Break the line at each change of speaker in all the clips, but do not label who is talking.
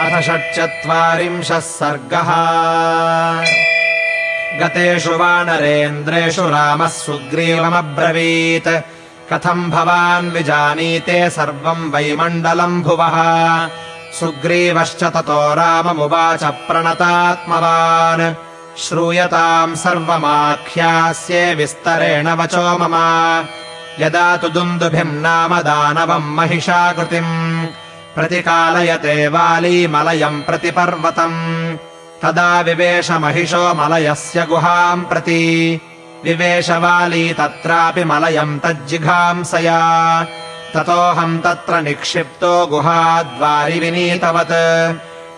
अथ षट्चत्वारिंशः सर्गः। गतेषु वानरेन्द्रेषु रामः सुग्रीवमब्रवीत्। कथम् भवान् विजानीते सर्वम् वैमण्डलम् भुवः सुग्रीवश्च ततो राममुवाच प्रणतात्मवान्। श्रूयताम् सर्वमाख्यास्ये विस्तरेण वचो मम। यदा तु दुन्दुभिम् नाम दानवम् महिषाकृतिम् प्रतिकालयते वाली मलयम् प्रति पर्वतम् तदा विवेश महिषो मलयस्य गुहाम् प्रति। विवेशवाली तत्रापि मलयम् तज्जिघांसया। ततोऽहम् तत्र निक्षिप्तो गुहाद्वारि विनीतवत्।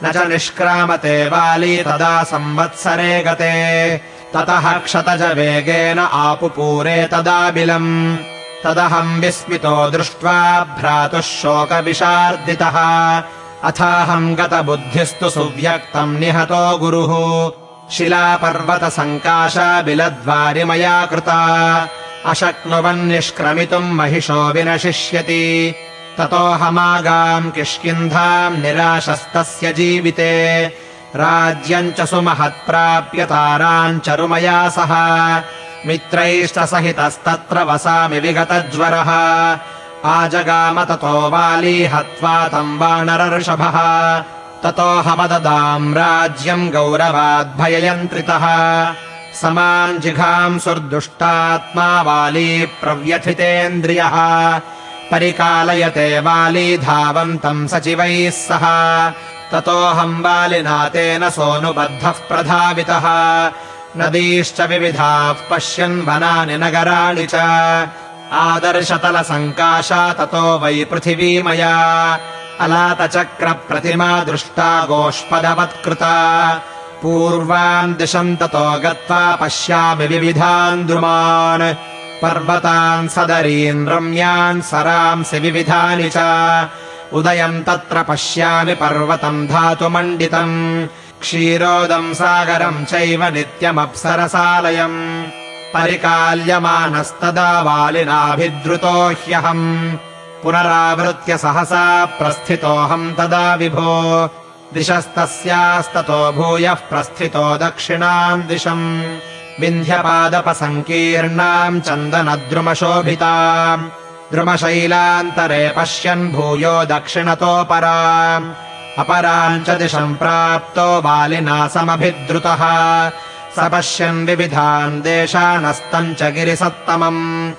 न च निष्क्रामते वाली तदा संवत्सरे गते। ततः क्षतज वेगेन आपुपूरे तदाबिलम् तदहम् विस्मितो दृष्ट्वा भ्रातुः शोकविशार्दितः। अथाहम् गतबुद्धिस्तु सुव्यक्तम् निहतो गुरुः। शिलापर्वतसङ्काशा बिलद्वारि मया कृता। अशक्नुवन्निष्क्रमितुम् महिषो विनशिष्यति। ततोऽहमागाम् किष्किन्धाम् निराशस्तस्य जीविते। राज्यम् च सुमहत्प्राप्य ताराम् चरुमया सह मित्रैश्च सहितस्तत्र वसामि विगतज्वरः। आजगाम ततो वाली हत्वा तम् वानरर्षभः ततोऽहमददाम् राज्यम् गौरवाद्भययन्त्रितः। समाम् जिघांसुर्दुष्टात्मा वाली प्रव्यथितेन्द्रियः। परिकालयते वाली धावन्तम् सचिवैः सह। ततोऽहम् वालिना तेन सोऽनुबद्धः प्रधावितः नदीश्च विविधाः पश्यन् वनानि नगराणि च। आदर्शतलसङ्काशा ततो वै पृथिवी मया अलातचक्रप्रतिमा दृष्टा गोष्पदवत्कृता। पूर्वाम् दिशम् ततो गत्वा पश्यामि विविधान् द्रुमान् पर्वतान् सदरीन् रम्यान् सरांसि विविधानि च। उदयम् तत्र पश्यामि पर्वतम् धातुमण्डितम् क्षीरोदम् सागरम् चैव नित्यमप्सरसालयम्। परिकाल्यमानस्तदा वालिनाभिद्रुतो ह्यहम्। पुनरावृत्य सहसा प्रस्थितोऽहम् तदा विभो। दिशस्तस्यास्ततो भूयः प्रस्थितो दक्षिणाम् दिशम्। विन्ध्यपादपसङ्कीर्णाम् चन्दनद्रुमशोभिताम्। द्रुमशैलान्तरे पश्यन् भूयो दक्षिणतोपरा अपराम् च दिशम् प्राप्तो बालिना समभिद्रुतः। स पश्यन् विविधान् देशानस्तम् च गिरिसत्तमम्।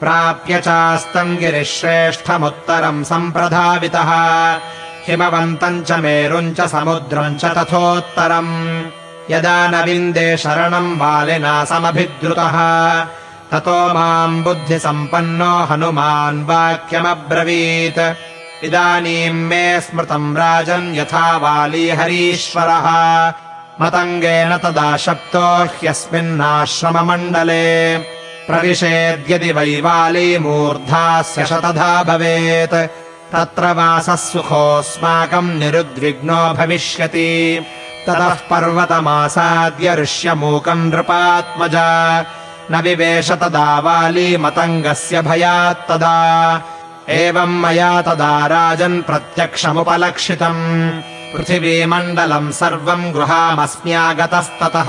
प्राप्य चास्तम् गिरिश्रेष्ठमुत्तरम् सम्प्रधावितः। हिमवन्तम् च मेरुम् च समुद्रम् च तथोत्तरम्। यदा न विन्दे शरणम् बालिना समभिद्रुतः। ततो माम् बुद्धिसम्पन्नो हनुमान् वाक्यमब्रवीत् इदानीम् मे स्मृतम् राजन् यथा वाली हरीश्वरः। मतङ्गेन तदा शप्तो ह्यस्मिन्नाश्रममण्डले। प्रविशेद्यदि वै वाली मूर्धास्य शतधा भवेत्। तत्र वासः सुखोऽस्माकम् निरुद्विग्नो भविष्यति। ततः पर्वतमासाद्य ऋष्यमूकम् नृपात्मजा। न विवेश तदा वाली मतङ्गस्य भयात्तदा एवम् मया तदा राजन् प्रत्यक्षमुपलक्षितम्। पृथिवीमण्डलम् सर्वम् गृहामस्म्यागतस्ततः।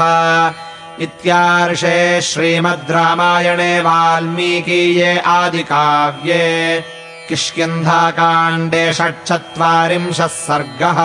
इत्यार्षे श्रीमद् रामायणे वाल्मीकीये आदिकाव्ये किष्किन्धाकाण्डे षट्चत्वारिंशः सर्गः